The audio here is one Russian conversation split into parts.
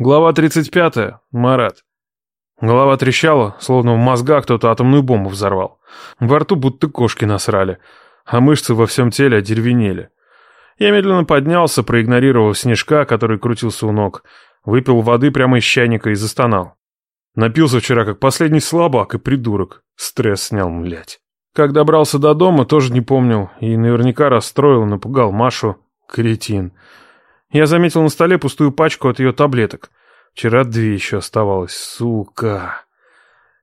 Глава 35. Марат. Голова трещала, словно в мозгах кто-то атомную бомбу взорвал. Во рту будто кошки насрали, а мышцы во всем теле одеревенели. Я медленно поднялся, проигнорировал снежка, который крутился у ног, выпил воды прямо из чайника и застонал. Напился вчера как последний слабак и придурок. Стресс снял, млять. Как добрался до дома, тоже не помнил, и наверняка расстроил, напугал Машу. Кретин. Я заметил на столе пустую пачку от ее таблеток. Вчера две еще оставалось. Сука.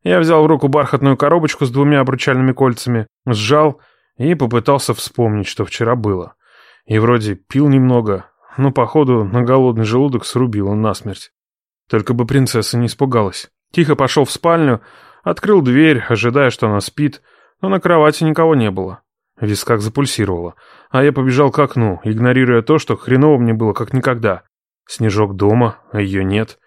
Я взял в руку бархатную коробочку с двумя обручальными кольцами, сжал и попытался вспомнить, что вчера было. И вроде пил немного, но, походу, на голодный желудок срубил он насмерть. Только бы принцесса не испугалась. Тихо пошел в спальню, открыл дверь, ожидая, что она спит, но на кровати никого не было. В висках запульсировало, а я побежал к окну, игнорируя то, что хреново мне было как никогда. Снежок дома, а ее нет.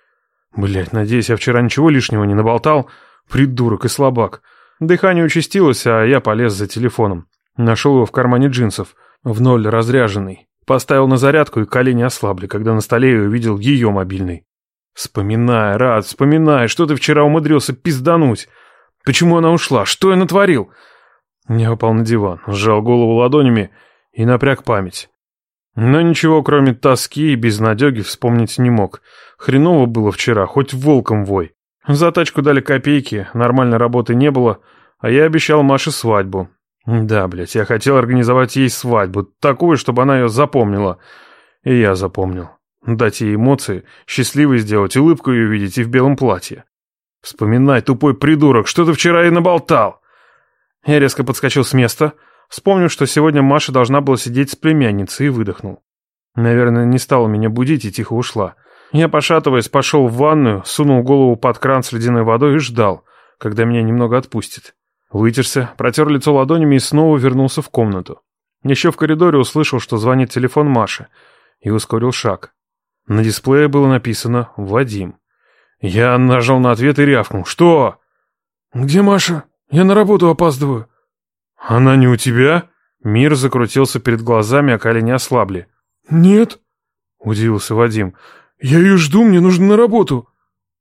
Блять, надеюсь, я вчера ничего лишнего не наболтал. Придурок и слабак. Дыхание участилось, а я полез за телефоном. Нашел его в кармане джинсов, в ноль разряженный. Поставил на зарядку, и колени ослабли, когда на столе я увидел ее мобильный. Вспоминай, Рад, вспоминай, что ты вчера умудрился пиздануть. Почему она ушла? Что я натворил? Я упал на диван, сжал голову ладонями и напряг память. Но ничего, кроме тоски и безнадеги, вспомнить не мог. Хреново было вчера, хоть волком вой. За тачку дали копейки, нормальной работы не было, а я обещал Маше свадьбу. Да, блядь, я хотел организовать ей свадьбу, такую, чтобы она ее запомнила. И я запомнил. Дать ей эмоции, счастливой сделать, улыбку ее видеть и в белом платье. Вспоминай, тупой придурок, что ты вчера и наболтал. Я резко подскочил с места, вспомнив, что сегодня Маша должна была сидеть с племянницей, и выдохнул. Наверное, не стала меня будить и тихо ушла. Я, пошатываясь, пошел в ванную, сунул голову под кран с ледяной водой и ждал, когда меня немного отпустит. Вытерся, протер лицо ладонями и снова вернулся в комнату. Еще в коридоре услышал, что звонит телефон Маши, и ускорил шаг. На дисплее было написано «Вадим». Я нажал на ответ и рявкнул. «Что?» «Где Маша?» Я на работу опаздываю. Она не у тебя? Мир закрутился перед глазами, а колени ослабли. Нет, удивился Вадим. Я ее жду, мне нужно на работу.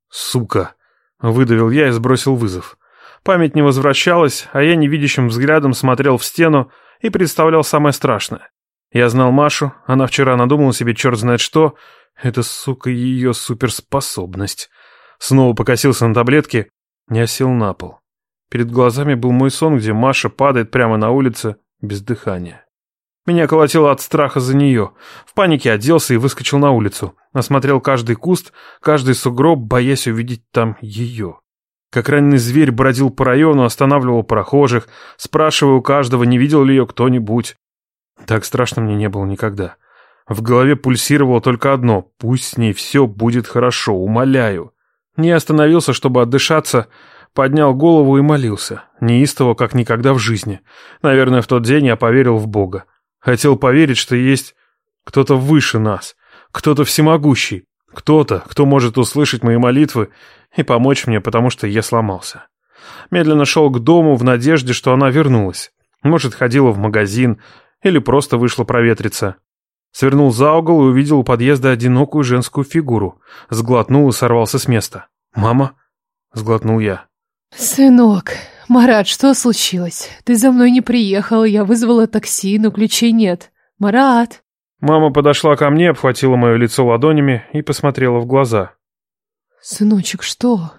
Сука, выдавил я и сбросил вызов. Память не возвращалась, а я невидящим взглядом смотрел в стену и представлял самое страшное. Я знал Машу, она вчера надумала себе черт знает что. Это, сука, ее суперспособность. Снова покосился на таблетки, не сел на пол. Перед глазами был мой сон, где Маша падает прямо на улице без дыхания. Меня колотило от страха за нее. В панике оделся и выскочил на улицу. Осмотрел каждый куст, каждый сугроб, боясь увидеть там ее. Как раненый зверь бродил по району, останавливал прохожих, спрашивая у каждого, не видел ли ее кто-нибудь. Так страшно мне не было никогда. В голове пульсировало только одно — пусть с ней все будет хорошо, умоляю. Не остановился, чтобы отдышаться, Поднял голову и молился. Неистово, как никогда в жизни. Наверное, в тот день я поверил в Бога. Хотел поверить, что есть кто-то выше нас. Кто-то всемогущий. Кто-то, кто может услышать мои молитвы и помочь мне, потому что я сломался. Медленно шел к дому в надежде, что она вернулась. Может, ходила в магазин или просто вышла проветриться. Свернул за угол и увидел у подъезда одинокую женскую фигуру. Сглотнул и сорвался с места. «Мама?» — сглотнул я. «Сынок, Марат, что случилось? Ты за мной не приехал, я вызвала такси, но ключей нет. Марат!» Мама подошла ко мне, обхватила мое лицо ладонями и посмотрела в глаза. «Сыночек, что?»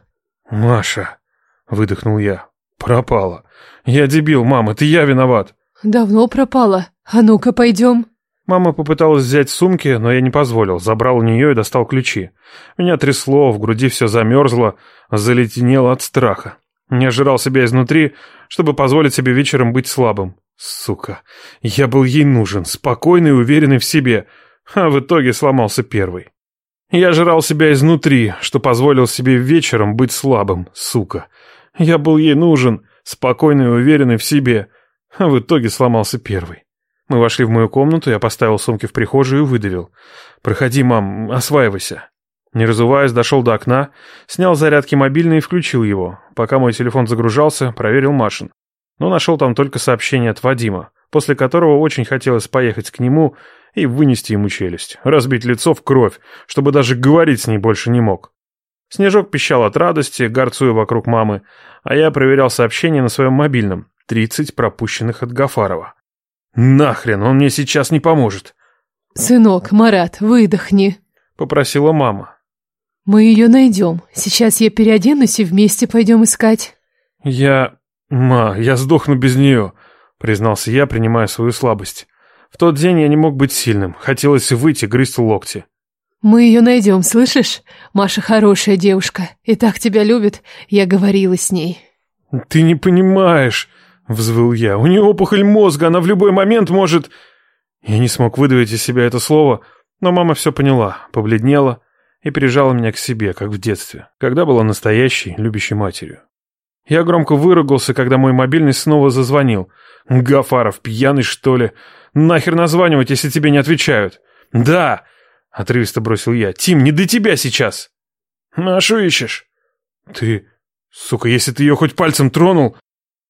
«Маша!» — выдохнул я. «Пропала. Я дебил, мама, ты я виноват». «Давно пропала. А ну-ка, пойдем». Мама попыталась взять сумки, но я не позволил, забрал у нее и достал ключи. Меня трясло, в груди все замерзло, заледенело от страха. Не ожирал себя изнутри, чтобы позволить себе вечером быть слабым. Сука, я был ей нужен, спокойный и уверенный в себе, а в итоге сломался первый. Я жрал себя изнутри, что позволил себе вечером быть слабым, сука. Я был ей нужен, спокойный и уверенный в себе, а в итоге сломался первый. Мы вошли в мою комнату, я поставил сумки в прихожую и выдавил. «Проходи, мам, осваивайся». Не разуваясь, дошел до окна, снял зарядки мобильный и включил его. Пока мой телефон загружался, проверил Машин. Но нашел там только сообщение от Вадима. после которого очень хотелось поехать к нему и вынести ему челюсть, разбить лицо в кровь, чтобы даже говорить с ней больше не мог. Снежок пищал от радости, горцуя вокруг мамы, а я проверял сообщения на своем мобильном. Тридцать пропущенных от Гафарова. Нахрен, он мне сейчас не поможет. «Сынок, Марат, выдохни», — попросила мама. «Мы ее найдем. Сейчас я переоденусь и вместе пойдем искать». «Я... Ма, я сдохну без нее», — признался я, принимая свою слабость. В тот день я не мог быть сильным. Хотелось выйти, грызть локти. «Мы ее найдем, слышишь? Маша хорошая девушка и так тебя любит. Я говорила с ней». «Ты не понимаешь», — взвыл я. «У нее опухоль мозга, она в любой момент может...» Я не смог выдавить из себя это слово, но мама все поняла, побледнела и прижала меня к себе, как в детстве, когда была настоящей, любящей матерью. Я громко выругался, когда мой мобильный снова зазвонил. «Гафаров, пьяный, что ли? Нахер названивать, если тебе не отвечают?» «Да!» — отрывисто бросил я. «Тим, не до тебя сейчас!» «Машу ищешь?» «Ты... Сука, если ты ее хоть пальцем тронул...»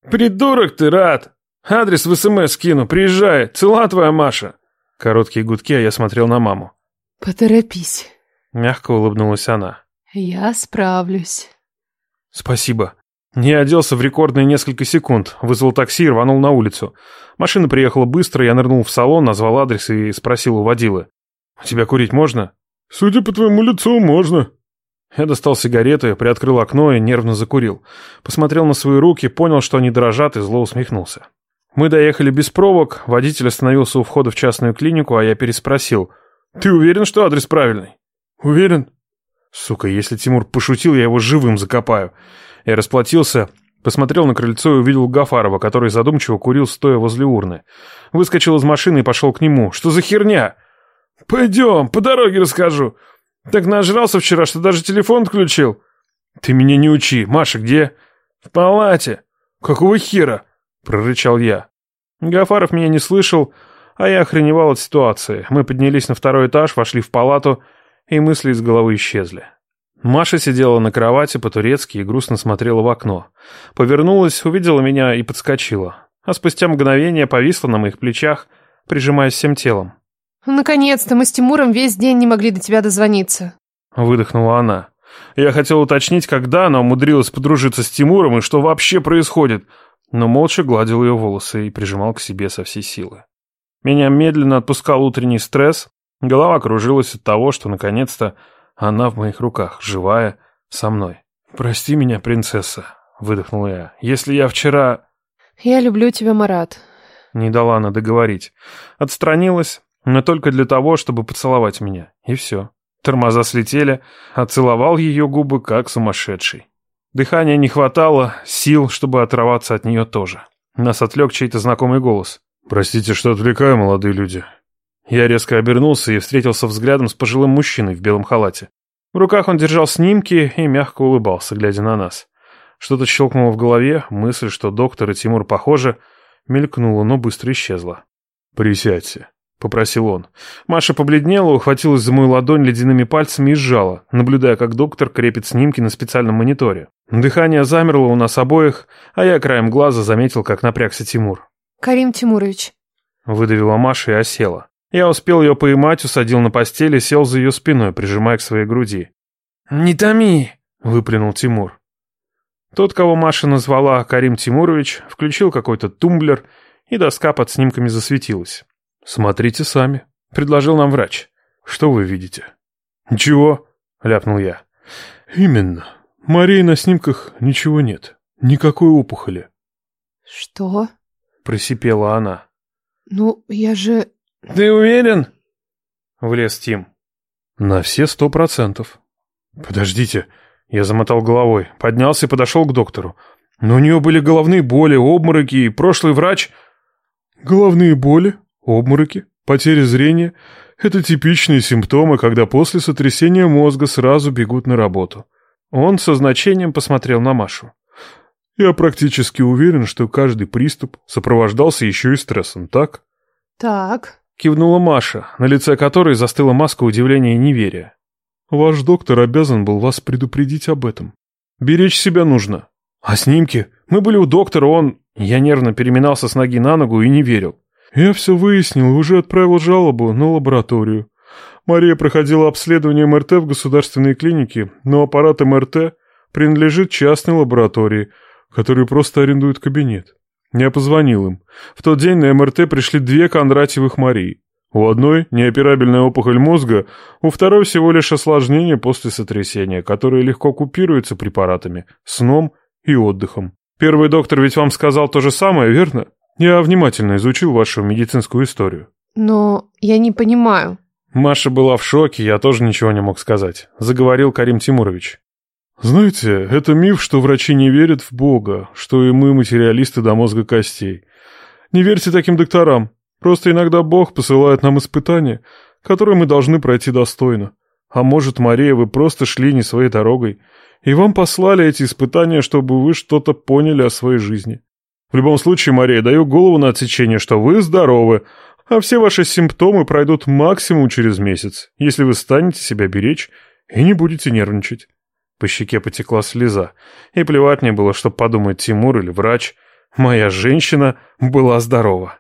«Придурок ты, рад! Адрес в СМС скину, приезжай, цела твоя Маша!» Короткие гудки, а я смотрел на маму. «Поторопись!» Мягко улыбнулась она. «Я справлюсь». «Спасибо». Я оделся в рекордные несколько секунд, вызвал такси и рванул на улицу. Машина приехала быстро, я нырнул в салон, назвал адрес и спросил у водилы. «У тебя курить можно?» «Судя по твоему лицу, можно». Я достал сигареты, приоткрыл окно и нервно закурил. Посмотрел на свои руки, понял, что они дрожат, и зло усмехнулся. Мы доехали без пробок, водитель остановился у входа в частную клинику, а я переспросил. «Ты уверен, что адрес правильный?» «Уверен». Сука, если Тимур пошутил, я его живым закопаю. Я расплатился, посмотрел на крыльцо и увидел Гафарова, который задумчиво курил, стоя возле урны. Выскочил из машины и пошел к нему. «Что за херня?» «Пойдем, по дороге расскажу. Так нажрался вчера, что даже телефон отключил». «Ты меня не учи. Маша где?» «В палате». «Какого хера?» — прорычал я. Гафаров меня не слышал, а я охреневал от ситуации. Мы поднялись на второй этаж, вошли в палату, и мысли из головы исчезли. Маша сидела на кровати по-турецки и грустно смотрела в окно. Повернулась, увидела меня и подскочила. А спустя мгновение повисла на моих плечах, прижимаясь всем телом. «Наконец-то мы с Тимуром весь день не могли до тебя дозвониться». Выдохнула она. Я хотел уточнить, когда она умудрилась подружиться с Тимуром и что вообще происходит, но молча гладил ее волосы и прижимал к себе со всей силы. Меня медленно отпускал утренний стресс, голова кружилась от того, что наконец-то она в моих руках, живая, со мной. «Прости меня, принцесса», — выдохнул я. «Если я вчера...» «Я люблю тебя, Марат». Не дала она договорить. Отстранилась, но только для того, чтобы поцеловать меня. И все. Тормоза слетели, а целовал ее губы как сумасшедший. Дыхания не хватало, сил, чтобы оторваться от нее тоже. Нас отвлек чей-то знакомый голос. «Простите, что отвлекаю, молодые люди. Я резко обернулся и встретился взглядом с пожилым мужчиной в белом халате. В руках он держал снимки и мягко улыбался, глядя на нас. Что-то щелкнуло в голове, мысль, что доктор и Тимур похожи, мелькнула, но быстро исчезла. «Присядьте», — попросил он. Маша побледнела, ухватилась за мою ладонь ледяными пальцами и сжала, наблюдая, как доктор крепит снимки на специальном мониторе. Дыхание замерло у нас обоих, а я краем глаза заметил, как напрягся Тимур. «Карим Тимурович», — выдавила Маша и осела. Я успел ее поймать, усадил на постели, сел за ее спиной, прижимая к своей груди. «Не томи!» — выплюнул Тимур. Тот, кого Маша назвала Карим Тимурович, включил какой-то тумблер, и доска под снимками засветилась. «Смотрите сами», — предложил нам врач. «Что вы видите?» «Ничего», — ляпнул я. «Именно. Марии на снимках ничего нет. Никакой опухоли». «Что?» — просипела она. «Ну, я же «Ты уверен?» — влез Тим. «На все сто процентов». «Подождите». Я замотал головой, поднялся и подошел к доктору. Но у нее были головные боли, обмороки, и прошлый врач... Головные боли, обмороки, потеря зрения — это типичные симптомы, когда после сотрясения мозга сразу бегут на работу. Он со значением посмотрел на Машу. Я практически уверен, что каждый приступ сопровождался еще и стрессом, так? Так. Кивнула Маша, на лице которой застыла маска удивления и неверия. «Ваш доктор обязан был вас предупредить об этом. Беречь себя нужно. А снимки? Мы были у доктора, он...» Я нервно переминался с ноги на ногу и не верил. Я все выяснил уже отправил жалобу на лабораторию. Мария проходила обследование МРТ в государственной клинике, но аппарат МРТ принадлежит частной лаборатории, которая просто арендует кабинет. Я позвонил им. В тот день на МРТ пришли две Кондратьевых Марии. У одной неоперабельная опухоль мозга, у второй всего лишь осложнение после сотрясения, которое легко купируется препаратами, сном и отдыхом. Первый доктор ведь вам сказал то же самое, верно? Я внимательно изучил вашу медицинскую историю. Но я не понимаю. Маша была в шоке, я тоже ничего не мог сказать. Заговорил Карим Тимурович. Знаете, это миф, что врачи не верят в Бога, что и мы материалисты до мозга костей. Не верьте таким докторам. Просто иногда Бог посылает нам испытания, которые мы должны пройти достойно. А может, Мария, вы просто шли не своей дорогой, и вам послали эти испытания, чтобы вы что-то поняли о своей жизни. В любом случае, Мария, даю голову на отсечение, что вы здоровы, а все ваши симптомы пройдут максимум через месяц, если вы станете себя беречь и не будете нервничать. По щеке потекла слеза, и плевать мне было, что подумает Тимур или врач. Моя женщина была здорова.